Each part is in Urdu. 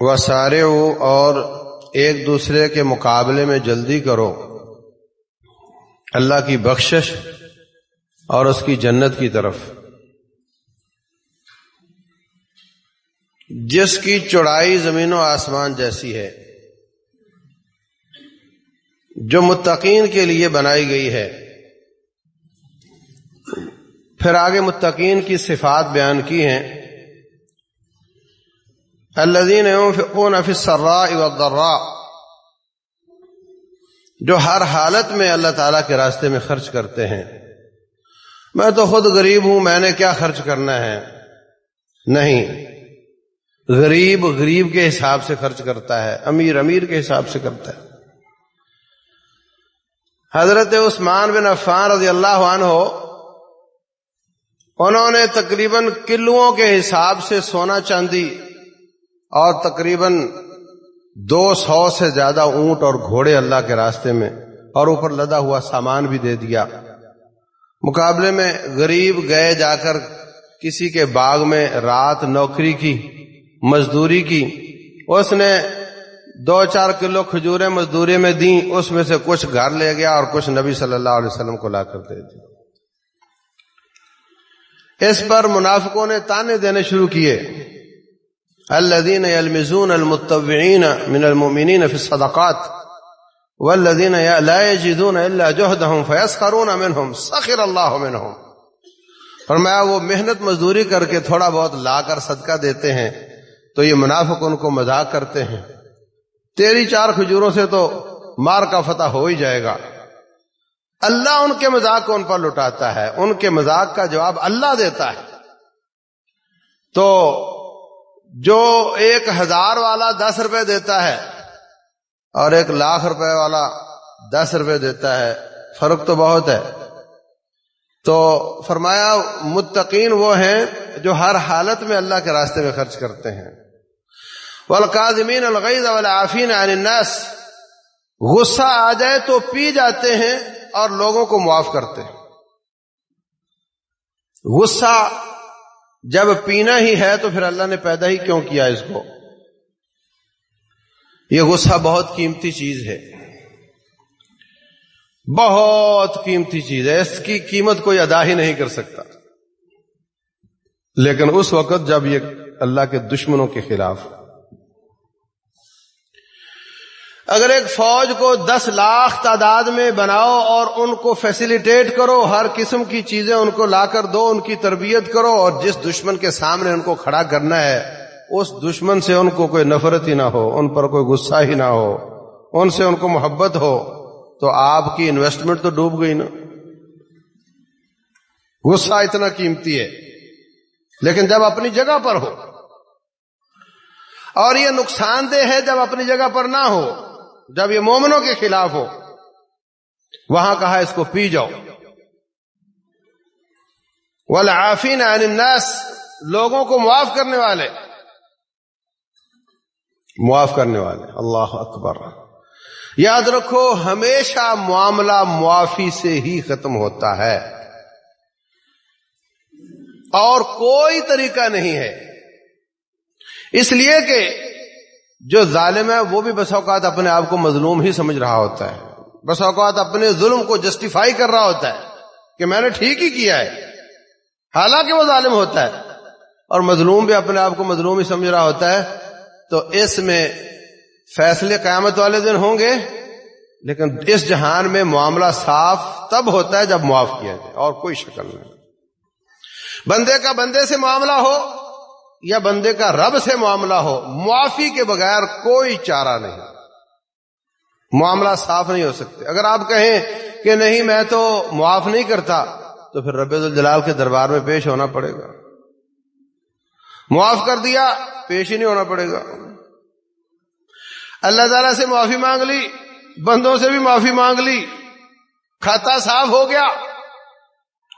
وہ سارے اور ایک دوسرے کے مقابلے میں جلدی کرو۔ اللہ کی بخشش اور اس کی جنت کی طرف۔ جس کی چوڑائی زمین و آسمان جیسی ہے، جو متقین کے لیے بنائی گئی ہے۔ پھر آگے متقین کی صفات بیان کی ہیں۔ الذين ينفقون في السراء والضراء۔ جو ہر حالت میں اللہ تعالی کے راستے میں خرچ کرتے ہیں۔ میں تو خود غریب ہوں، میں نے کیا خرچ کرنا ہے؟ نہیں۔ غریب غریب کے حساب سے خرچ کرتا ہے، امیر امیر کے حساب سے کرتا ہے۔ حضرت عثمان بن عفان رضی اللہ عنہ، انہوں نے تقریباً کلوؤں کے حساب سے سونا چاندی اور تقریباً دو سو سے زیادہ اونٹ اور گھوڑے اللہ کے راستے میں اور اوپر لدا ہوا سامان بھی دے دیا۔ مقابلے میں غریب گئے جا کر کسی کے باغ میں رات نوکری کی، مزدوری کی، اس نے دو چار کلو کھجورے مزدوری میں دیں، اس میں سے کچھ گھر لے گیا اور کچھ نبی صلی اللہ علیہ وسلم کو لا کر دے دی اس پر منافقوں نے تانے دینے شروع کیے۔ الذين يلمزون المتطوعين من المؤمنين في الصدقات والذين لا يجدون الا جهدهم فيسخرون منهم، سخر الله منهم. فرمایا، وہ محنت مزدوری کر کے تھوڑا بہت لا کر صدقہ دیتے ہیں، تو یہ منافق ان کو مذاق کرتے ہیں۔ تیری چار کھجوروں سے تو مار کا فتح ہو ہی جائے گا۔ اللہ ان کے مذاق کو ان پر لٹاتا ہے، ان کے مذاق کا جواب اللہ دیتا ہے۔ تو جو ایک ہزار والا دس روپے دیتا ہے اور ایک لاکھ روپے والا دس روپے دیتا ہے، فرق تو بہت ہے۔ تو فرمایا، متقین وہ ہیں جو ہر حالت میں اللہ کے راستے میں خرچ کرتے ہیں۔ والقاظمین الغیظ والعافین عن الناس۔ غصہ آ جائے تو پی جاتے ہیں اور لوگوں کو معاف کرتے ہیں۔ غصہ جب پینا ہی ہے تو پھر اللہ نے پیدا ہی کیوں کیا اس کو؟ یہ غصہ بہت قیمتی چیز ہے۔ بہت قیمتی چیز ہے۔ اس کی قیمت کوئی ادا ہی نہیں کر سکتا۔ لیکن اس وقت جب یہ اللہ کے دشمنوں کے خلاف اگر ایک فوج کو دس لاکھ تعداد میں بناؤ اور ان کو فیسیلیٹیٹ کرو، ہر قسم کی چیزیں ان کو لا کر دو، ان کی تربیت کرو اور جس دشمن کے سامنے ان کو کھڑا کرنا ہے، اس دشمن سے ان کو کوئی نفرت ہی نہ ہو، ان پر کوئی غصہ ہی نہ ہو، ان سے ان کو محبت ہو، تو آپ کی انویسٹمنٹ تو ڈوب گئی نا۔ غصہ اتنا قیمتی ہے، لیکن جب اپنی جگہ پر ہو، اور یہ نقصان دہ ہے جب اپنی جگہ پر نہ ہو جب یہ مومنوں کے خلاف ہو، وہاں کہا اس کو پی جاؤ۔ والعافین عن الناس، لوگوں کو معاف کرنے والے۔ معاف کرنے والے، اللہ اکبر۔ یاد رکھو، ہمیشہ معاملہ معافی سے ہی ختم ہوتا ہے۔ اور کوئی طریقہ نہیں ہے۔ اس لیے کہ جو ظالم ہے وہ بھی بس اوقات اپنے آپ کو مظلوم ہی سمجھ رہا ہوتا ہے۔ بس اوقات اپنے ظلم کو جسٹیفائی کر رہا ہوتا ہے کہ میں نے ٹھیک ہی کیا ہے۔ حالانکہ وہ ظالم ہوتا ہے اور مظلوم بھی اپنے آپ کو مظلوم ہی سمجھ رہا ہوتا ہے۔ تو اس میں فیصلے قیامت والے دن ہوں گے۔ لیکن اس جہان میں معاملہ صاف تب ہوتا ہے جب معاف کیا جائے اور کوئی شکل نہیں۔ بندے کا بندے سے معاملہ ہو۔ یا بندے کا رب سے معاملہ ہو، معافی کے بغیر کوئی چارہ نہیں۔ معاملہ صاف نہیں ہو سکتے۔ اگر آپ کہیں کہ نہیں، میں تو معاف نہیں کرتا، تو پھر رب الجلال کے دربار میں پیش ہونا پڑے گا۔ معاف کر دیا، پیش ہی نہیں ہونا پڑے گا۔ اللہ تعالی سے معافی مانگ لی، بندوں سے بھی معافی مانگ لی کھاتا صاف ہو گیا۔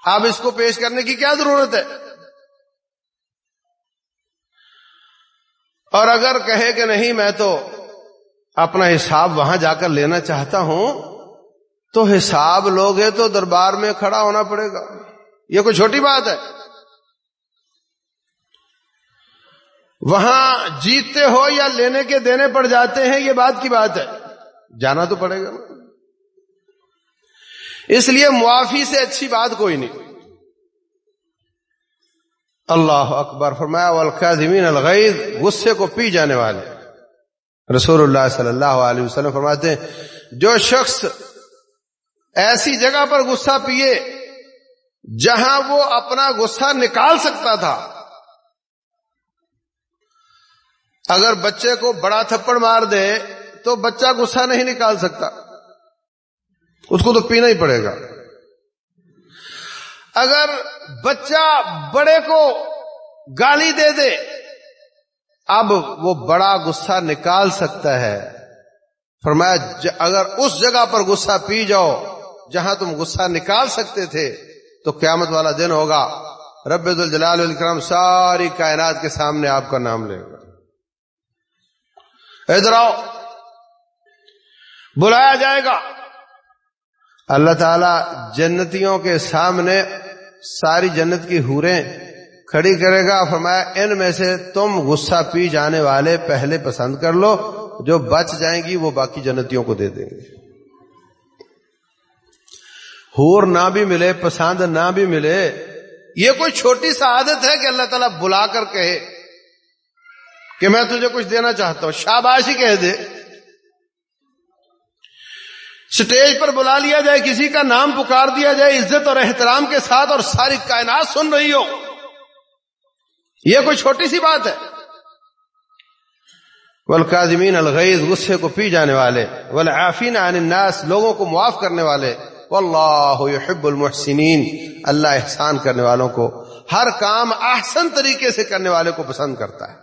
اب اس کو پیش کرنے کی کیا ضرورت ہے؟ اور اگر کہے کہ نہیں، میں تو اپنا حساب وہاں جا کر لینا چاہتا ہوں، تو حساب لوگے تو دربار میں کھڑا ہونا پڑے گا۔ یہ کوئی چھوٹی بات ہے؟ وہاں جیتتے ہو یا لینے کے دینے پڑ جاتے ہیں، یہ بات کی بات ہے۔ جانا تو پڑے گا اس لیے معافی سے اچھی بات کوئی نہیں۔ اللہ اکبر فرمایا، والکاظمین الغیظ، غصے کو پی جانے والے۔ رسول اللہ صلی اللہ علیہ وسلم فرماتے ہیں، جو شخص ایسی جگہ پر غصہ پیے جہاں وہ اپنا غصہ نکال سکتا تھا۔ اگر بچے کو بڑا تھپڑ مار دے تو بچہ غصہ نہیں نکال سکتا۔ اس کو تو پینا ہی پڑے گا۔ اگر بچہ بڑے کو گالی دے دے، اب وہ بڑا غصہ نکال سکتا ہے۔ فرمایا اگر اس جگہ پر غصہ پی جاؤ جہاں تم غصہ نکال سکتے تھے، تو قیامت والا دن ہوگا۔ رب الجلال الکرام ساری کائنات کے سامنے آپ کا نام لے گا۔ ادھر آؤ۔ بلایا جائے گا۔ اللہ تعالی جنتیوں کے سامنے ساری جنت کی ہوریں کھڑی کرے گا، فرمایا، ان میں سے تم غصہ پی جانے والے پہلے پسند کر لو، جو بچ جائیں گی وہ باقی جنتیوں کو دے دیں گے۔ ہور نہ بھی ملے، پسند نہ بھی ملے، یہ کوئی چھوٹی سا عادت ہے کہ اللہ تعالیٰ بلا کر کہے کہ میں تجھے کچھ دینا چاہتا ہوں؟ شاباشی کہہ دے۔ سٹیج پر بلا لیا جائے، کسی کا نام پکار دیا جائے، عزت اور احترام کے ساتھ اور ساری کائنات سن رہی ہو۔ یہ کوئی چھوٹی سی بات ہے۔ ولقاظمین الغیز غصے کو پی جانے والے۔ ولافین عن الناس، لوگوں کو معاف کرنے والے۔ واللہ يحب المحسنین، اللہ احسان کرنے والوں کو۔ ہر کام احسن طریقے سے کرنے والے کو پسند کرتا ہے۔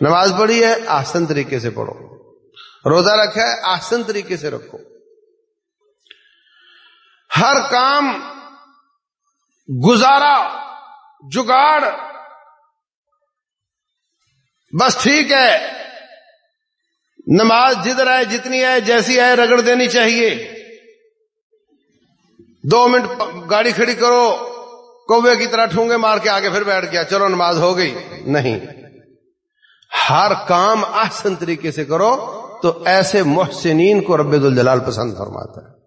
نماز پڑھی ہے، احسن طریقے سے پڑھو۔ روزہ رکھا ہے آسن طریقے سے رکھو۔ ہر کام گزارا، جگاڑ۔ بس ٹھیک ہے، نماز جدھر آئے، جتنی آئے، جیسی آئے، رگڑ دینی چاہیے۔ دو منٹ گاڑی کھڑی کرو، کوے کی طرح ٹھونگے مار کے آگے پھر بیٹھ گیا۔ چلو، نماز ہو گئی۔ نہیں۔ ہر کام آسن طریقے سے کرو، تو ایسے محسنین کو رب الجلال پسند فرماتا ہے۔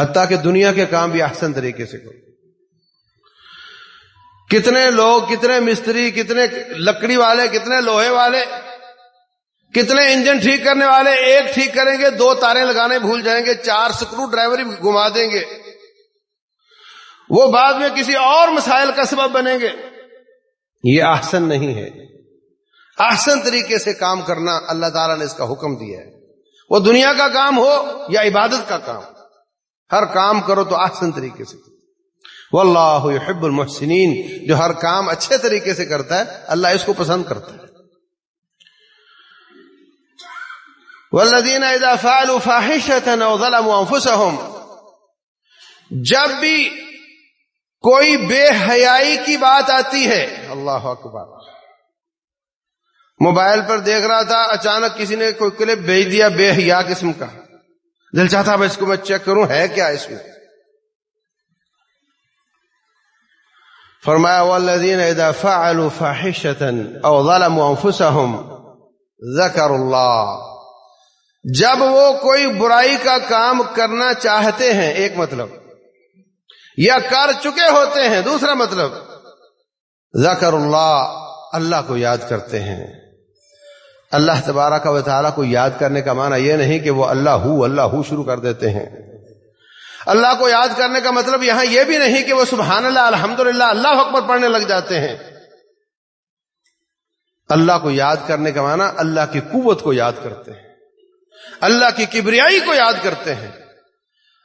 حتیٰ کہ دنیا کے کام بھی احسن طریقے سے کرو۔ کتنے لوگ، کتنے مستری، کتنے لکڑی والے، کتنے لوہے والے، کتنے انجن ٹھیک کرنے والے، ایک ٹھیک کریں گے، دو تارے لگانے بھول جائیں گے، چار سکرو ڈرائیور گھما دیں گے۔ وہ بعد میں کسی اور مسائل کا سبب بنیں گے۔ یہ احسن نہیں ہے۔ احسن طریقے سے کام کرنا اللہ تعالیٰ نے اس کا حکم دیا ہے۔ وہ دنیا کا کام ہو یا عبادت کا کام۔ ہر کام کرو تو احسن طریقے سے واللہ يحب المحسنین، جو ہر کام اچھے طریقے سے کرتا ہے، اللہ اس کو پسند کرتا ہے۔ والذین اذا فعلوا فاحشة او ظلموا انفسهم، جب بھی کوئی بے حیائی کی بات آتی ہے، اللہ اکبر۔ موبائل پر دیکھ رہا تھا، اچانک کسی نے کوئی کلپ بھیج دیا بے حیا قسم کا۔ دل چاہتا اس کو میں چیک کروں، ہے کیا اس میں؟ فرمایا والذین اذا فعلوا فاحشة او ظلموا انفسهم ذکر اللہ جب وہ کوئی برائی کا کام کرنا چاہتے ہیں، ایک مطلب یا کر چکے ہوتے ہیں، دوسرا مطلب ذکر اللہ اللہ کو یاد کرتے ہیں۔ اللہ تبارہ کا تعالیٰ کو یاد کرنے کا معنی یہ نہیں کہ وہ اللہ ہو اللہ ہو شروع کر دیتے ہیں۔ اللہ کو یاد کرنے کا مطلب یہاں یہ بھی نہیں کہ وہ سبحان اللہ الحمد للہ اللہ اکبر پڑھنے لگ جاتے ہیں۔ اللہ کو یاد کرنے کا معنی اللہ کی قوت کو یاد کرتے ہیں۔ اللہ کی کبریائی کو یاد کرتے ہیں۔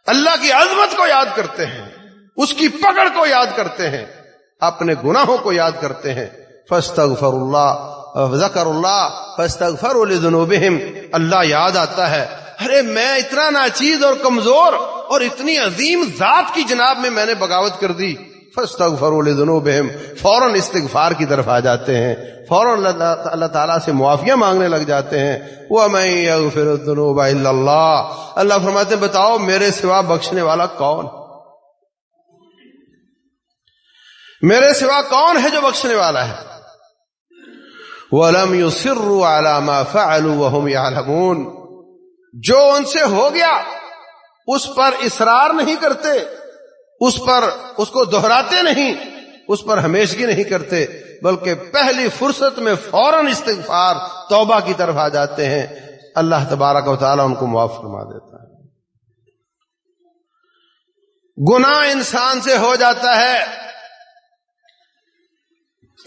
اللہ کی عظمت کو یاد کرتے ہیں۔ اس کی پکڑ کو یاد کرتے ہیں۔ اپنے گناہوں کو یاد کرتے ہیں۔ فستغفر اللہ ذکر اللہ فاستغفر لذنوبہم، اللہ یاد آتا ہے۔ ارے، میں اتنا ناچیز اور کمزور اور اتنی عظیم ذات کی جناب میں میں نے بغاوت کر دی۔ فاستغفر لذنوبہم، فوراً استغفار کی طرف آ جاتے ہیں۔ فوراً اللہ تعالیٰ سے معافیاں مانگنے لگ جاتے ہیں۔ وَمَن يَغْفِرُ الذُّنُوبَ إِلَّا اللَّهِ اللہ فرماتے ہیں، بتاؤ میرے سوا بخشنے والا کون؟ میرے سوا کون ہے جو بخشنے والا ہے؟ ولم يصروا على ما فعلوا وهم يعلمون۔ جو ان سے ہو گیا، اس پر اصرار نہیں کرتے، اس پر اس کو دہراتے نہیں، اس پر ہمیشگی نہیں کرتے، بلکہ پہلی فرصت میں فوراً استغفار، توبہ کی طرف آ جاتے ہیں۔ اللہ تبارک و تعالیٰ ان کو معاف فرما دیتا ہے۔ گناہ انسان سے ہو جاتا ہے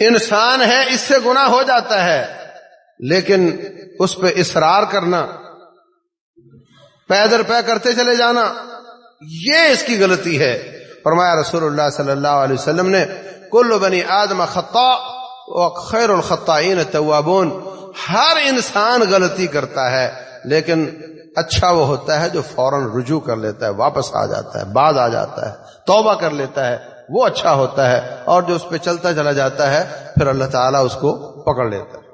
انسان ہے، اس سے گنا ہو جاتا ہے۔ لیکن اس پہ اصرار کرنا پیدر پہ کرتے چلے جانا، یہ اس کی غلطی ہے۔ فرمایا رسول اللہ صلی اللہ علیہ وسلم نے، کل بنی آدم خطا و خیر الخطائین توابون۔ ہر انسان غلطی کرتا ہے، لیکن اچھا وہ ہوتا ہے جو فوراً رجوع کر لیتا ہے، واپس آ جاتا ہے، بعد آ جاتا ہے، توبہ کر لیتا ہے۔ وہ اچھا ہوتا ہے اور جو اس پہ چلتا چلا جاتا ہے، پھر اللہ تعالیٰ اس کو پکڑ لیتا ہے۔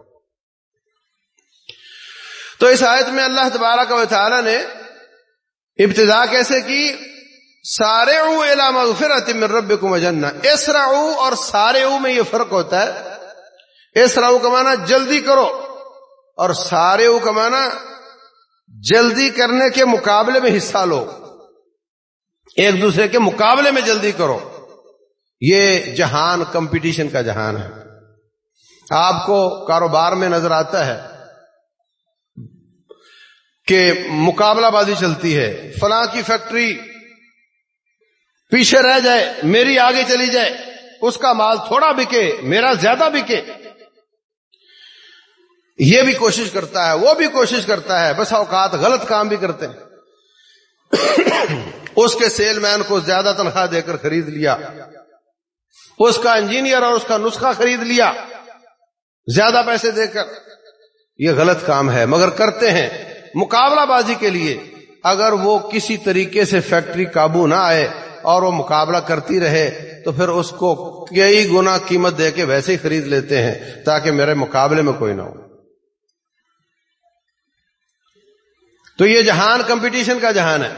تو اس آیت میں اللہ تبارہ کا تعالیٰ نے ابتدا کیسے کی؟ سارے من رب کو مجنہ اسرا اور سارے میں یہ فرق ہوتا ہے۔ اسرا کا مانا جلدی کرو اور سارے کا مانا جلدی کرنے کے مقابلے میں حصہ لو۔ ایک دوسرے کے مقابلے میں جلدی کرو۔ یہ جہان کمپٹیشن کا جہان ہے۔ آپ کو کاروبار میں نظر آتا ہے کہ مقابلہ بازی چلتی ہے، فلاں کی فیکٹری پیچھے رہ جائے، میری آگے چلی جائے، اس کا مال تھوڑا بکے، میرا زیادہ بکے۔ یہ بھی کوشش کرتا ہے، وہ بھی کوشش کرتا ہے، بس اوقات غلط کام بھی کرتے ہیں۔ اس کے سیل مین کو زیادہ تنخواہ دے کر خرید لیا۔ اس کا انجینئر اور اس کا نسخہ خرید لیا۔ زیادہ پیسے دے کر۔ یہ غلط کام ہے، مگر کرتے ہیں۔ مقابلہ بازی کے لیے۔ اگر وہ کسی طریقے سے فیکٹری قابو نہ آئے اور وہ مقابلہ کرتی رہے، تو پھر اس کو کئی گنا قیمت دے کے ویسے ہی خرید لیتے ہیں، تاکہ میرے مقابلے میں کوئی نہ ہو۔ تو یہ جہان کمپٹیشن کا جہان ہے۔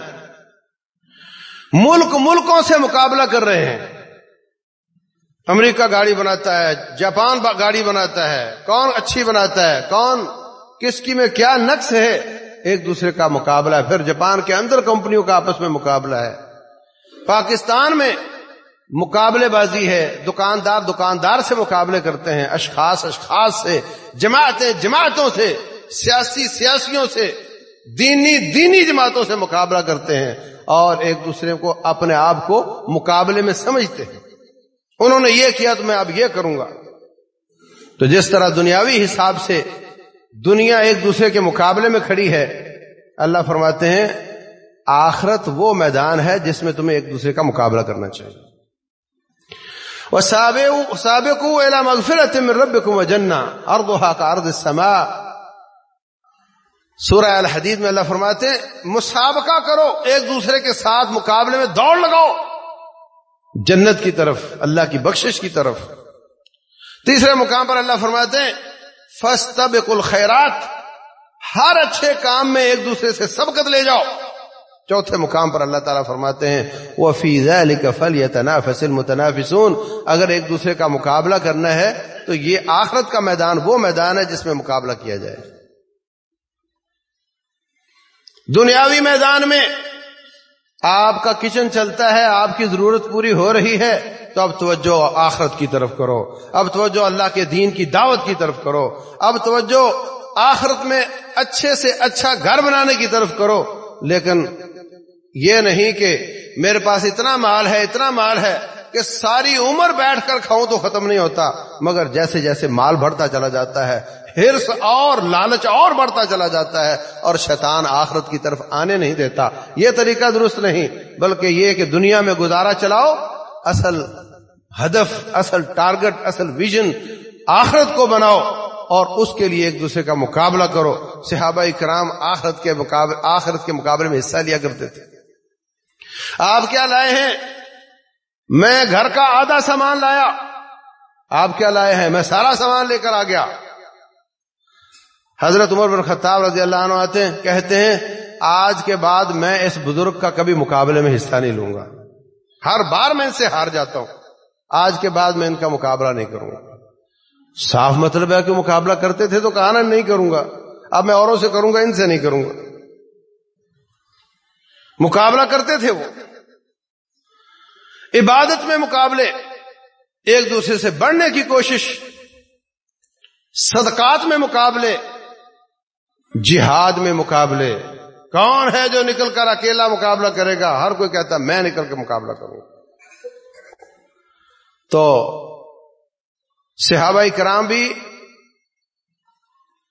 ملک ملکوں سے مقابلہ کر رہے ہیں۔ امریکہ گاڑی بناتا ہے، جاپان گاڑی بناتا ہے، کون اچھی بناتا ہے، کون کس کی میں کیا نقص ہے؟ ایک دوسرے کا مقابلہ ہے۔ پھر جاپان کے اندر کمپنیوں کا آپس میں مقابلہ ہے۔ پاکستان میں مقابلے بازی ہے، دکاندار دکاندار سے مقابلے کرتے ہیں، اشخاص اشخاص سے، جماعتیں جماعتوں سے، سیاسی سیاسیوں سے، دینی دینی جماعتوں سے مقابلہ کرتے ہیں اور ایک دوسرے کو اپنے آپ کو مقابلے میں سمجھتے ہیں۔ انہوں نے یہ کیا تو میں اب یہ کروں گا۔ تو جس طرح دنیاوی حساب سے دنیا ایک دوسرے کے مقابلے میں کھڑی ہے، اللہ فرماتے ہیں، آخرت وہ میدان ہے جس میں تمہیں ایک دوسرے کا مقابلہ کرنا چاہیے۔ وہ سابق مغفرت رب کو جنا اردوہا کا ارد سما سورہ الحدید میں اللہ فرماتے ہیں، مسابقہ کرو، ایک دوسرے کے ساتھ مقابلے میں دوڑ لگاؤ۔ جنت کی طرف، اللہ کی بخشش کی طرف۔ تیسرے مقام پر اللہ فرماتے ہیں فس تب خیرات ہر اچھے کام میں ایک دوسرے سے سبقت لے جاؤ۔ چوتھے مقام پر اللہ تعالیٰ فرماتے ہیں وہ فیض فل یا تنافل متنافسون اگر ایک دوسرے کا مقابلہ کرنا ہے، تو یہ آخرت کا میدان، وہ میدان ہے جس میں مقابلہ کیا جائے۔ دنیاوی میدان میں آپ کا کچن چلتا ہے، آپ کی ضرورت پوری ہو رہی ہے، تو اب توجہ آخرت کی طرف کرو۔ اب توجہ اللہ کے دین کی دعوت کی طرف کرو۔ اب توجہ آخرت میں اچھے سے اچھا گھر بنانے کی طرف کرو۔ لیکن یہ نہیں کہ میرے پاس اتنا مال ہے، اتنا مال ہے کہ ساری عمر بیٹھ کر کھاؤں تو ختم نہیں ہوتا، مگر جیسے جیسے مال بڑھتا چلا جاتا ہے، ہرس اور لالچ اور بڑھتا چلا جاتا ہے اور شیطان آخرت کی طرف آنے نہیں دیتا۔ یہ طریقہ درست نہیں، بلکہ یہ کہ دنیا میں گزارا چلاؤ، اصل ہدف، اصل ٹارگٹ، اصل ویژن آخرت کو بناؤ اور اس کے لیے ایک دوسرے کا مقابلہ کرو۔ صحابہ کرام آخرت کے مقابلے آخرت کے مقابلے میں حصہ لیا کرتے تھے۔ آپ کیا لائے ہیں؟ میں گھر کا آدھا سامان لایا۔ آپ کیا لائے ہیں؟ میں سارا سامان لے کر آ گیا۔ حضرت عمر بن خطاب رضی اللہ عنہ آتے ہیں، کہتے ہیں، آج کے بعد میں اس بزرگ کا کبھی مقابلے میں حصہ نہیں لوں گا۔ ہر بار میں ان سے ہار جاتا ہوں۔ آج کے بعد میں ان کا مقابلہ نہیں کروں گا۔ صاف مطلب ہے کہ مقابلہ کرتے تھے تو کہا نا، نہیں کروں گا۔ اب میں اوروں سے کروں گا، ان سے نہیں کروں گا۔ مقابلہ کرتے تھے وہ۔ عبادت میں مقابلے، ایک دوسرے سے بڑھنے کی کوشش، صدقات میں مقابلے، جہاد میں مقابلے۔ کون ہے جو نکل کر اکیلا مقابلہ کرے گا؟ ہر کوئی کہتا میں نکل کے مقابلہ کروں تو صحابہ کرام بھی،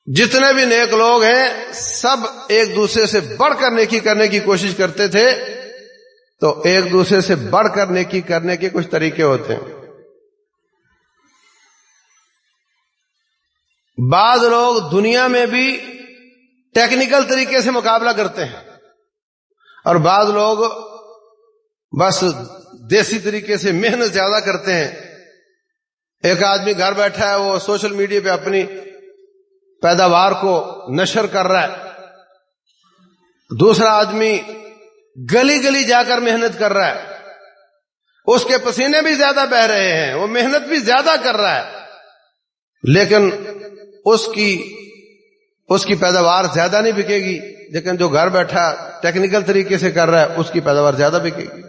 جتنے بھی نیک لوگ ہیں، سب ایک دوسرے سے بڑھ کر نیکی کرنے کی کوشش کرتے تھے۔ تو ایک دوسرے سے بڑھ کر نیکی کرنے کے کچھ طریقے ہوتے ہیں۔ بعض لوگ دنیا میں بھی ٹیکنیکل طریقے سے مقابلہ کرتے ہیں اور بعض لوگ بس دیسی طریقے سے محنت زیادہ کرتے ہیں۔ ایک آدمی گھر بیٹھا ہے، وہ سوشل میڈیا پہ اپنی پیداوار کو نشر کر رہا ہے۔ دوسرا آدمی گلی گلی جا کر محنت کر رہا ہے۔ اس کے پسینے بھی زیادہ بہ رہے ہیں، وہ محنت بھی زیادہ کر رہا ہے۔ لیکن اس کی اس کی پیداوار زیادہ نہیں بکے گی، لیکن جو گھر بیٹھا ٹیکنیکل طریقے سے کر رہا ہے، اس کی پیداوار زیادہ بکے گی۔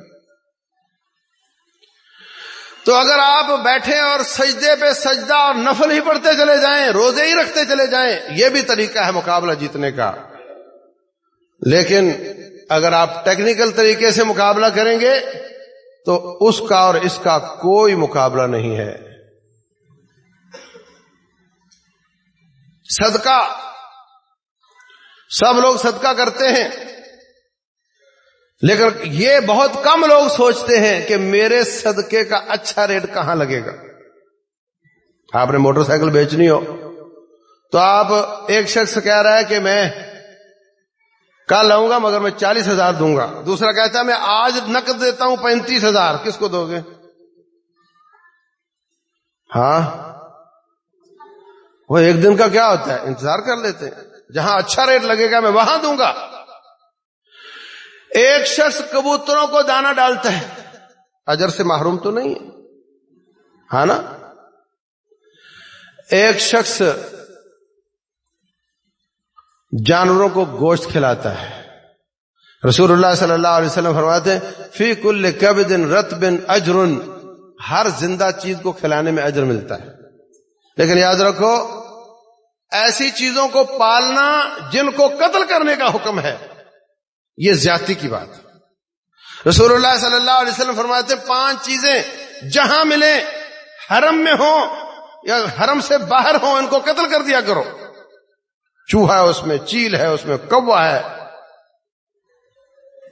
تو اگر آپ بیٹھے اور سجدے پہ سجدہ اور نفل ہی پڑھتے چلے جائیں، روزے ہی رکھتے چلے جائیں، یہ بھی طریقہ ہے مقابلہ جیتنے کا۔ لیکن اگر آپ ٹیکنیکل طریقے سے مقابلہ کریں گے تو اس کا اور اس کا کوئی مقابلہ نہیں ہے۔ صدقہ۔ سب لوگ صدقہ کرتے ہیں۔ لیکن یہ بہت کم لوگ سوچتے ہیں کہ میرے صدقے کا اچھا ریٹ کہاں لگے گا۔ آپ نے موٹر سائیکل بیچنی ہو تو آپ ایک شخص کہہ رہا ہے کہ میں کل لاؤں گا مگر میں چالیس ہزار دوں گا۔ دوسرا کہتا ہے، میں آج نقد دیتا ہوں پینتیس ہزار۔ کس کو دو گے؟ ہاں؟ وہ ایک دن کا کیا ہوتا ہے؟ انتظار کر لیتے ہیں۔ جہاں اچھا ریٹ لگے گا، میں وہاں دوں گا۔ ایک شخص کبوتروں کو دانا ڈالتا ہے۔ اجر سے محروم تو نہیں ہے۔ ہاں نا؟ ایک شخص جانوروں کو گوشت کھلاتا ہے۔ رسول اللہ صلی اللہ علیہ وسلم فرماتے ہیں، فی کل کب دن رت بن اجرن، ہر زندہ چیز کو کھلانے میں اجر ملتا ہے۔ لیکن یاد رکھو، ایسی چیزوں کو پالنا جن کو قتل کرنے کا حکم ہے، یہ زیادتی کی بات رسول اللہ صلی اللہ علیہ وسلم فرماتے پانچ چیزیں جہاں ملیں، حرم میں ہوں یا حرم سے باہر ہوں، ان کو قتل کر دیا کرو۔ چوہا ہے، اس میں چیل ہے، اس میں کوا ہے۔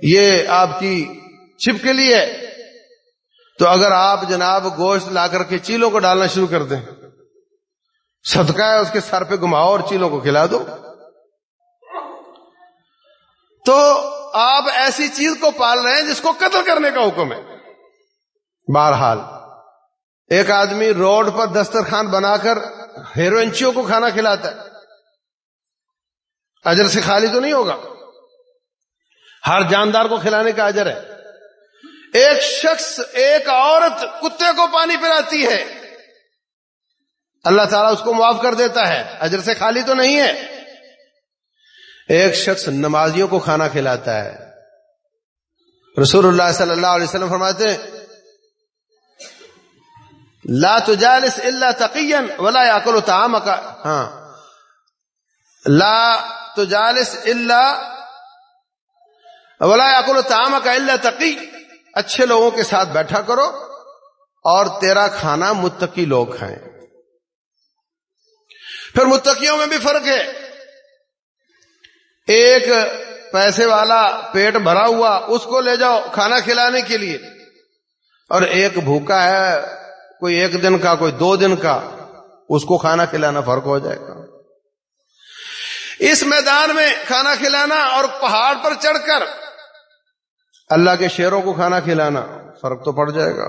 یہ آپ کی چھپ کے لیے تو اگر آپ جناب گوشت لا کر کے چیلوں کو ڈالنا شروع کر دیں، صدقہ ہے، اس کے سر پہ گھماؤ اور چیلوں کو کھلا دو۔ تو آپ ایسی چیز کو پال رہے ہیں جس کو قتل کرنے کا حکم ہے۔ بہرحال، ایک آدمی روڈ پر دسترخوان بنا کر ہیروئنچیوں کو کھانا کھلاتا ہے۔ اجر سے خالی تو نہیں ہوگا۔ ہر جاندار کو کھلانے کا اجر ہے۔ ایک شخص، ایک عورت کتے کو پانی پلاتی ہے۔ اللہ تعالیٰ اس کو معاف کر دیتا ہے۔ اجر سے خالی تو نہیں ہے۔ ایک شخص نمازیوں کو کھانا کھلاتا ہے۔ رسول اللہ صلی اللہ علیہ وسلم فرماتے ہیں، لا تجالس الا تقیا ولا یاکل طعام کا ہاں۔ لا تجالس الا ولا یاکل طعام کا الا تقی۔ اچھے لوگوں کے ساتھ بیٹھا کرو اور تیرا کھانا متقی لوگ کھائیں پھر متقیوں میں بھی فرق ہے۔ ایک پیسے والا پیٹ بھرا ہوا، اس کو لے جاؤ کھانا کھلانے کے لیے۔ اور ایک بھوکا ہے، کوئی ایک دن کا، کوئی دو دن کا، اس کو کھانا کھلانا فرق ہو جائے گا۔ اس میدان میں کھانا کھلانا اور پہاڑ پر چڑھ کر اللہ کے شیروں کو کھانا کھلانا، فرق تو پڑ جائے گا۔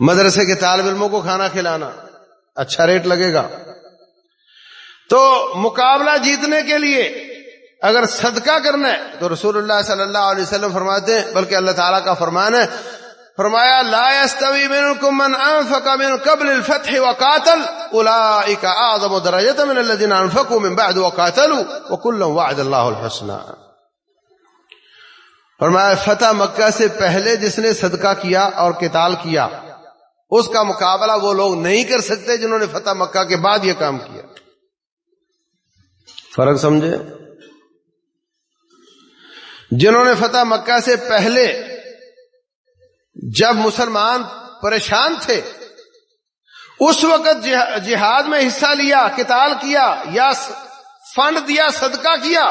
مدرسے کے طالب علموں کو کھانا کھلانا اچھا ریٹ لگے گا۔ تو مقابلہ جیتنے کے لیے اگر صدقہ کرنا ہے، تو رسول اللہ صلی اللہ علیہ وسلم فرماتے ہیں، بلکہ اللہ تعالیٰ کا فرمان ہے فرمایا، لا يستوي منكم من انفق من قبل الفتح وقاتل اولئك اعظم درجه من الذين انفقوا من بعد وقاتلوا وكل وعد الله الحسنى فرمایا، فتح مکہ سے پہلے جس نے صدقہ کیا اور قتال کیا، اس کا مقابلہ وہ لوگ نہیں کر سکتے جنہوں نے فتح مکہ کے بعد یہ کام کیا۔ فرق سمجھے؟ جنہوں نے فتح مکہ سے پہلے جب مسلمان پریشان تھے، اس وقت جہاد میں حصہ لیا کتال کیا، یا فنڈ دیا، صدقہ کیا،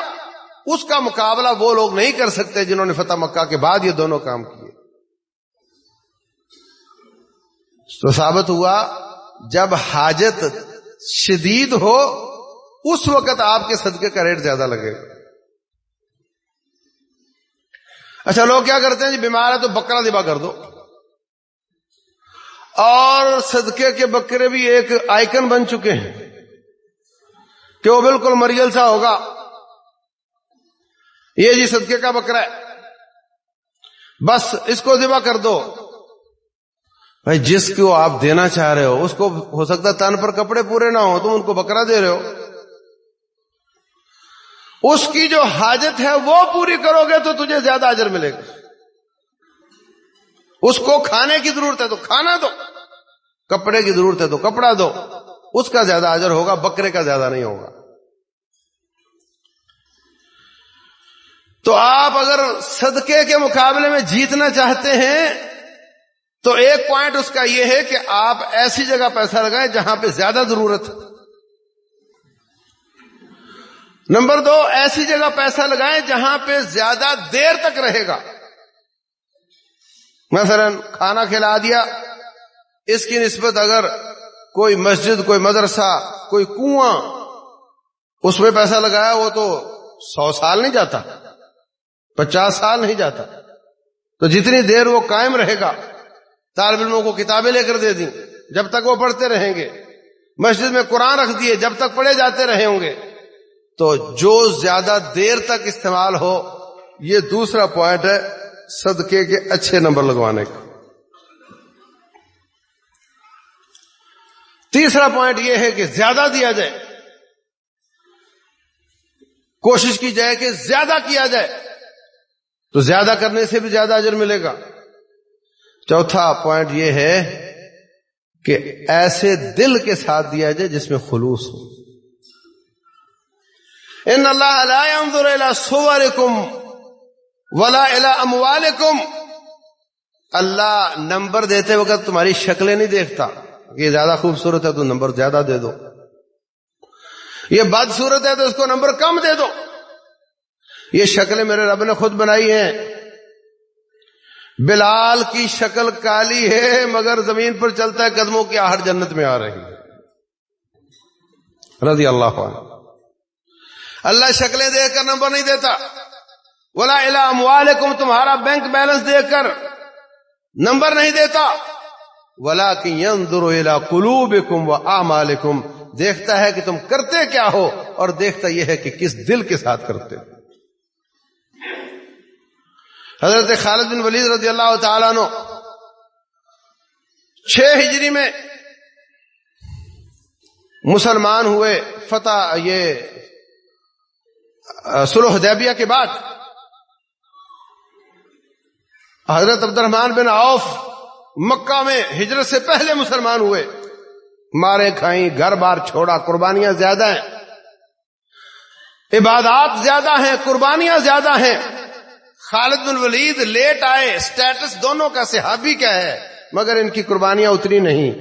اس کا مقابلہ وہ لوگ نہیں کر سکتے جنہوں نے فتح مکہ کے بعد یہ دونوں کام کیے۔ تو ثابت ہوا، جب حاجت شدید ہو، اس وقت آپ کے صدقے کا ریٹ زیادہ لگے۔ گا اچھا لوگ کیا کرتے ہیں جی؟ بیمار ہے تو بکرا دبا کر دو۔ اور صدقے کے بکرے بھی ایک آئکن بن چکے ہیں۔ کہ وہ بالکل مریل سا ہوگا۔ یہ جی صدقے کا بکرا ہے۔ بس اس کو ذبح کر دو۔ بھائی، جس کو آپ دینا چاہ رہے ہو، اس کو ہو سکتا تن پر کپڑے پورے نہ ہو تم ان کو بکرا دے رہے ہو۔ اس کی جو حاجت ہے وہ پوری کرو گے تو تجھے زیادہ اجر ملے گا۔ اس کو کھانے کی ضرورت ہے تو کھانا دو۔ کپڑے کی ضرورت ہے تو کپڑا دو۔ اس کا زیادہ اجر ہوگا، بکرے کا زیادہ نہیں ہوگا۔ تو آپ اگر صدقے کے مقابلے میں جیتنا چاہتے ہیں، تو ایک پوائنٹ اس کا یہ ہے کہ آپ ایسی جگہ پیسہ لگائیں جہاں پہ زیادہ ضرورت ہے۔ نمبر دو، ایسی جگہ پیسہ لگائیں جہاں پہ زیادہ دیر تک رہے گا۔ مثلا کھانا کھلا دیا، اس کی نسبت اگر کوئی مسجد، کوئی مدرسہ، کوئی کنواں اس میں پیسہ لگایا، وہ تو سو سال نہیں جاتا، پچاس سال نہیں جاتا۔ تو جتنی دیر وہ قائم رہے گا، طالب علموں کو کتابیں لے کر دے دیں، جب تک وہ پڑھتے رہیں گے۔ مسجد میں قرآن رکھ دیے، جب تک پڑھے جاتے رہے ہوں گے۔ تو جو زیادہ دیر تک استعمال ہو، یہ دوسرا پوائنٹ ہے صدقے کے اچھے نمبر لگوانے کا۔ تیسرا پوائنٹ یہ ہے کہ زیادہ دیا جائے۔ کوشش کی جائے کہ زیادہ کیا جائے۔ تو زیادہ کرنے سے بھی زیادہ اجر ملے گا۔ چوتھا پوائنٹ یہ ہے کہ ایسے دل کے ساتھ دیا جائے جس میں خلوص ہو۔ ان اللہ لا ينظر الى صوركم ولا الى اموالكم اللہ نمبر دیتے وقت تمہاری شکلیں نہیں دیکھتا۔ یہ زیادہ خوبصورت ہے تو نمبر زیادہ دے دو۔ یہ بد صورت ہے تو اس کو نمبر کم دے دو۔ یہ شکلیں میرے رب نے خود بنائی ہیں۔ بلال کی شکل کالی ہے، مگر زمین پر چلتا ہے قدموں کی آہر جنت میں آ رہی ہے۔ رضی اللہ عنہ۔ اللہ شکلیں دیکھ کر نمبر نہیں دیتا۔ بولا علام والم تمہارا بینک بیلنس دیکھ کر نمبر نہیں دیتا۔ ولا الا قلوبکم و اعمالکم دیکھتا ہے کہ تم کرتے کیا ہو اور دیکھتا یہ ہے کہ کس دل کے ساتھ کرتے۔ ہو حضرت خالد بن ولید رضی اللہ تعالیٰ نو چھ ہجری میں مسلمان ہوئے، فتح یہ سلو حدیبیہ کے بعد حضرت عبد الرحمان بن عوف مکہ میں ہجرت سے پہلے مسلمان ہوئے۔ مارے کھائیں، گھر بار چھوڑا، قربانیاں زیادہ ہیں۔ عبادات زیادہ ہیں، قربانیاں زیادہ ہیں۔ خالد بن ولید لیٹ آئے سٹیٹس دونوں کا صحابی کیا ہے، مگر ان کی قربانیاں اتری نہیں۔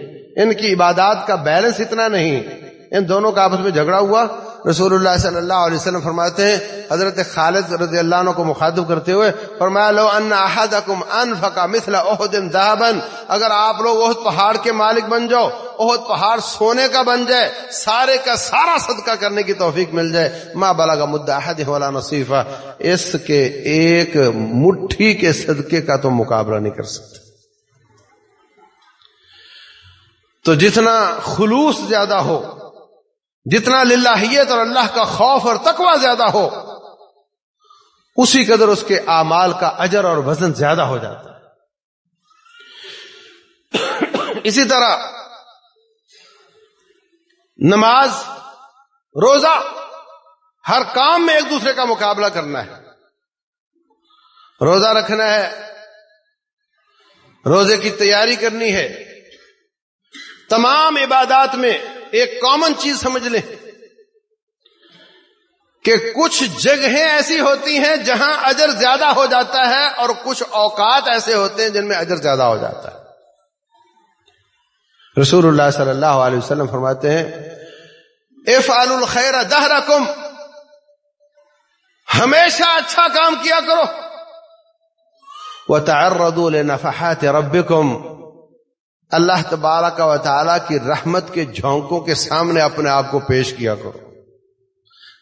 ان کی عبادات کا بیلنس اتنا نہیں۔ ان دونوں کا آپس میں جھگڑا ہوا۔ رسول اللہ صلی اللہ علیہ وسلم فرماتے ہیں، حضرت خالد رضی اللہ عنہ کو مخاطب کرتے ہوئے، فرمایا، لو ان احدکم انفق مثل احد ذهبا اگر آپ لوگ احد پہاڑ کے مالک بن جاؤ، احد پہاڑ سونے کا بن جائے، سارے کا سارا صدقہ کرنے کی توفیق مل جائے، ما بلغ مد احد ولا نصیفہ۔ اس کے ایک مٹھی کے صدقے کا تو مقابلہ نہیں کر سکتے۔ تو جتنا خلوص زیادہ ہو جتنا للہیت اور اللہ کا خوف اور تقوی زیادہ ہو، اسی قدر اس کے اعمال کا اجر اور وزن زیادہ ہو جاتا ہے۔ اسی طرح نماز، روزہ، ہر کام میں ایک دوسرے کا مقابلہ کرنا ہے۔ روزہ رکھنا ہے، روزے کی تیاری کرنی ہے۔ تمام عبادات میں ایک کامن چیز سمجھ لیں کہ کچھ جگہیں ایسی ہوتی ہیں جہاں اجر زیادہ ہو جاتا ہے اور کچھ اوقات ایسے ہوتے ہیں جن میں اجر زیادہ ہو جاتا ہے۔ رسول اللہ صلی اللہ علیہ وسلم فرماتے ہیں اف الخیر دہرکم، ہمیشہ اچھا کام کیا کرو۔ وہ تردول نفحات ربکم اللہ تبارک و تعالی کی رحمت کے جھونکوں کے سامنے اپنے آپ کو پیش کیا کرو۔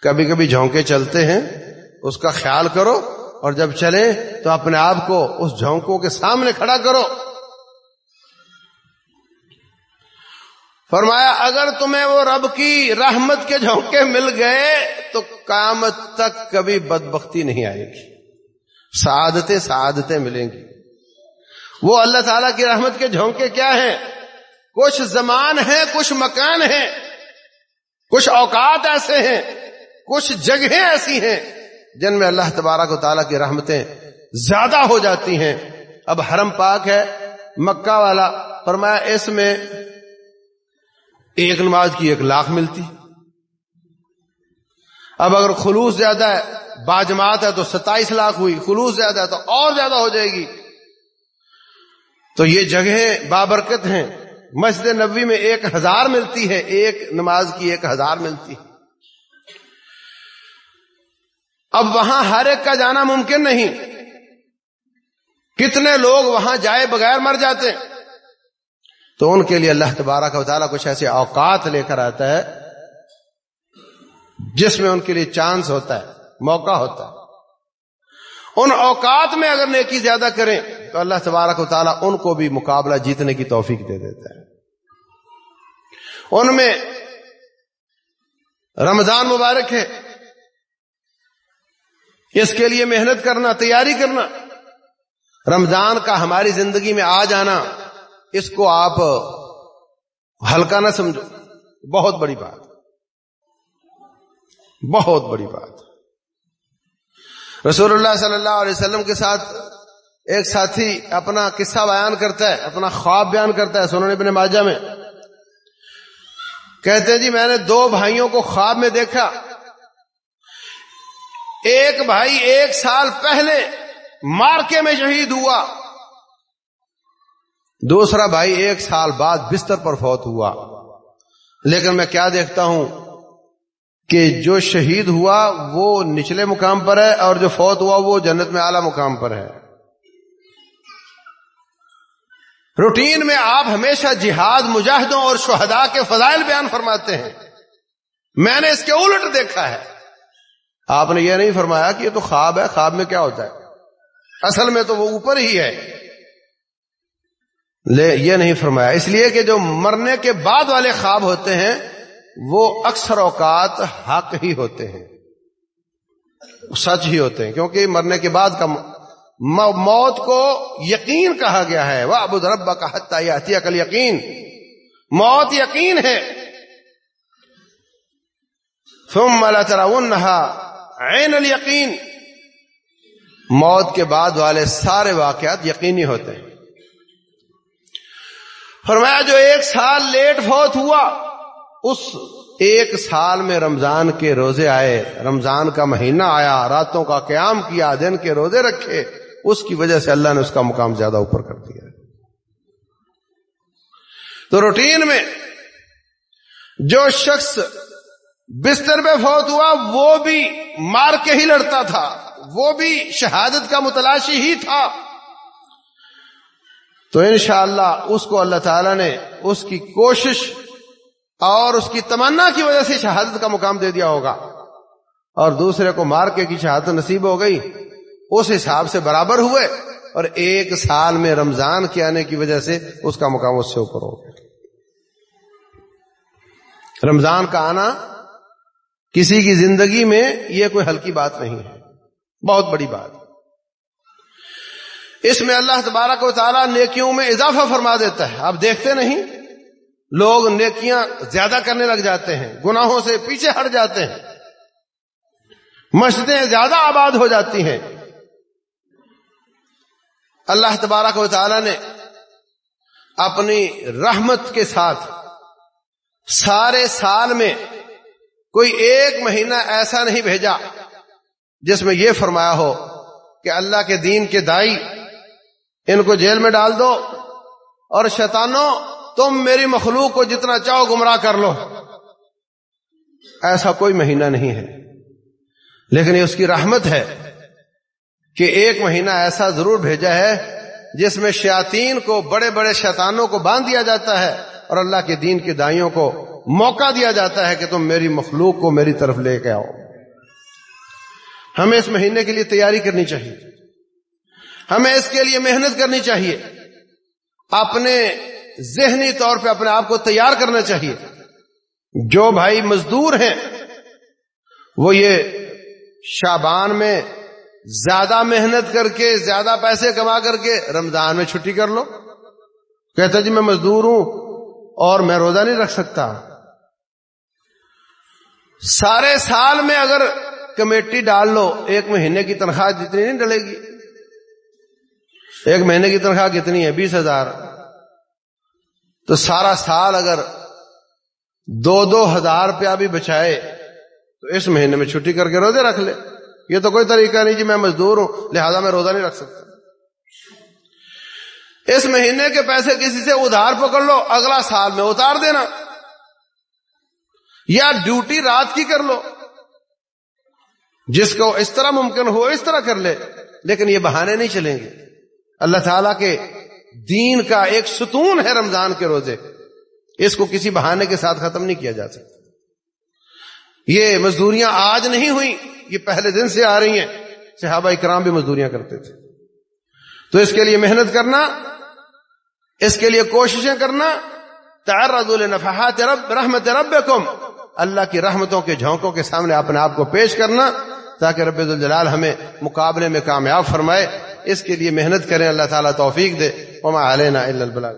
کبھی کبھی جھونکے چلتے ہیں، اس کا خیال کرو اور جب چلے تو اپنے آپ کو اس جھونکوں کے سامنے کھڑا کرو۔ فرمایا، اگر تمہیں وہ رب کی رحمت کے جھونکے مل گئے تو قیامت تک کبھی بدبختی نہیں آئے گی۔ سعادتیں سعادتیں ملیں گی۔ وہ اللہ تعالی کی رحمت کے جھونکے کیا ہیں؟ کچھ زمان ہیں، کچھ مکان ہیں۔ کچھ اوقات ایسے ہیں، کچھ جگہیں ایسی ہیں جن میں اللہ تبارک و تعالیٰ کی رحمتیں زیادہ ہو جاتی ہیں۔ اب حرم پاک ہے، مکہ والا فرمایا، اس میں ایک نماز کی ایک لاکھ ملتی۔ اب اگر خلوص زیادہ ہے، باجماعت ہے تو ستائیس لاکھ ہوئی، خلوص زیادہ ہے تو اور زیادہ ہو جائے گی۔ تو یہ جگہیں بابرکت ہیں۔ مسجد نبوی میں ایک ہزار ملتی ہے، ایک نماز کی ایک ہزار ملتی ہے۔ اب وہاں ہر ایک کا جانا ممکن نہیں۔ کتنے لوگ وہاں جائے بغیر مر جاتے۔ تو ان کے لیے اللہ تبارہ کا تعالیٰ کچھ ایسے اوقات لے کر آتا ہے، جس میں ان کے لیے چانس ہوتا ہے، موقع ہوتا ہے۔ ان اوقات میں اگر نیکی زیادہ کریں، تو اللہ تبارک و تعالیٰ ان کو بھی مقابلہ جیتنے کی توفیق دے دیتا ہے۔ ان میں رمضان مبارک ہے۔ اس کے لیے محنت کرنا، تیاری کرنا۔ رمضان کا ہماری زندگی میں آ جانا، اس کو آپ ہلکا نہ سمجھو۔ بہت بڑی بات۔ بہت بڑی بات۔ رسول اللہ صلی اللہ علیہ وسلم کے ساتھ ایک ساتھی اپنا قصہ بیان کرتا ہے، اپنا خواب بیان کرتا ہے سننے ابن ماجہ میں۔ کہتے ہیں جی میں نے دو بھائیوں کو خواب میں دیکھا۔ ایک بھائی ایک سال پہلے مارکے میں شہید ہوا۔ دوسرا بھائی ایک سال بعد بستر پر فوت ہوا۔ لیکن میں کیا دیکھتا ہوں؟ کہ جو شہید ہوا وہ نچلے مقام پر ہے اور جو فوت ہوا وہ جنت میں اعلی مقام پر ہے۔ روٹین میں آپ ہمیشہ جہاد، مجاہدوں اور شہداء کے فضائل بیان فرماتے ہیں۔ میں نے اس کے الٹ دیکھا ہے۔ آپ نے یہ نہیں فرمایا کہ یہ تو خواب ہے، خواب میں کیا ہوتا ہے؟ اصل میں تو وہ اوپر ہی ہے۔ لے، یہ نہیں فرمایا۔ اس لیے کہ جو مرنے کے بعد والے خواب ہوتے ہیں وہ اکثر اوقات حق ہی ہوتے ہیں، سچ ہی ہوتے ہیں، کیونکہ مرنے کے بعد کا موت کو یقین کہا گیا ہے۔ وہ ابو ربا کا حتیہ کل یقین موت یقین ہے۔ ثم لترونها عین الیقین موت کے بعد والے سارے واقعات یقینی ہوتے ہیں۔ فرمایا جو ایک سال لیٹ فوت ہوا اس ایک سال میں رمضان کے روزے آئے، رمضان کا مہینہ آیا، راتوں کا قیام کیا، دن کے روزے رکھے، اس کی وجہ سے اللہ نے اس کا مقام زیادہ اوپر کر دیا تو روٹین میں جو شخص بستر پہ فوت ہوا، وہ بھی مار کے ہی لڑتا تھا، وہ بھی شہادت کا متلاشی ہی تھا۔ تو انشاءاللہ اللہ اس کو اللہ تعالی نے اس کی کوشش اور اس کی تمنا کی وجہ سے شہادت کا مقام دے دیا ہوگا۔ اور دوسرے کو مار کے کی شہادت نصیب ہو گئی۔ اس حساب سے برابر ہوئے اور ایک سال میں رمضان کے آنے کی وجہ سے اس کا مقام اس سے اوپر ہو گیا۔ رمضان کا آنا کسی کی زندگی میں یہ کوئی ہلکی بات نہیں ہے۔ بہت بڑی بات۔ اس میں اللہ تبارک و تعالیٰ نیکیوں میں اضافہ فرما دیتا ہے۔ آپ دیکھتے نہیں۔ لوگ نیکیاں زیادہ کرنے لگ جاتے ہیں، گناہوں سے پیچھے ہٹ جاتے ہیں۔ مسجدیں زیادہ آباد ہو جاتی ہیں۔ اللہ تبارک و تعالی نے اپنی رحمت کے ساتھ سارے سال میں کوئی ایک مہینہ ایسا نہیں بھیجا جس میں یہ فرمایا ہو کہ اللہ کے دین کے دائی ان کو جیل میں ڈال دو اور شیطانوں تم میری مخلوق کو جتنا چاہو گمراہ کر لو۔ ایسا کوئی مہینہ نہیں ہے۔ لیکن یہ اس کی رحمت ہے کہ ایک مہینہ ایسا ضرور بھیجا ہے جس میں شیاطین کو، بڑے بڑے شیطانوں کو باندھ دیا جاتا ہے اور اللہ کے دین کے دائیوں کو موقع دیا جاتا ہے کہ تم میری مخلوق کو میری طرف لے کے آؤ۔ ہمیں اس مہینے کے لیے تیاری کرنی چاہیے۔ ہمیں اس کے لیے محنت کرنی چاہیے۔ اپنے ذہنی طور پہ اپنے آپ کو تیار کرنا چاہیے۔ جو بھائی مزدور ہیں، وہ یہ شابان میں زیادہ محنت کر کے، زیادہ پیسے کما کر کے رمضان میں چھٹی کر لو۔ کہتا جی میں مزدور ہوں اور میں روزہ نہیں رکھ سکتا۔ سارے سال میں اگر کمیٹی ڈال لو، ایک مہینے کی تنخواہ جتنی نہیں ڈلے گی۔ ایک مہینے کی تنخواہ کتنی ہے؟ بیس ہزار۔ تو سارا سال اگر دو دو ہزار روپیہ بھی بچائے، تو اس مہینے میں چھٹی کر کے روزے رکھ لے۔ یہ تو کوئی طریقہ نہیں جی میں مزدور ہوں، لہذا میں روزہ نہیں رکھ سکتا۔ اس مہینے کے پیسے کسی سے ادھار پکڑ لو، اگلا سال میں اتار دینا۔ یا ڈیوٹی رات کی کر لو۔ جس کو اس طرح ممکن ہو اس طرح کر لے، لیکن یہ بہانے نہیں چلیں گے۔ اللہ تعالی کے دین کا ایک ستون ہے رمضان کے روزے، اس کو کسی بہانے کے ساتھ ختم نہیں کیا جا سکتا۔ یہ مزدوریاں آج نہیں ہوئی یہ پہلے دن سے آ رہی ہیں۔ صحابہ اکرام بھی مزدوریاں کرتے تھے۔ تو اس کے لیے محنت کرنا، اس کے لیے کوششیں کرنا تعرض نفحات رب، رحمت رب اللہ کی رحمتوں کے جھونکوں کے سامنے اپنے آپ کو پیش کرنا، تاکہ رب الجلال ہمیں مقابلے میں کامیاب فرمائے۔ اس کے لیے محنت کریں اللہ تعالیٰ توفیق دے۔ وما علینا الا البلاغ۔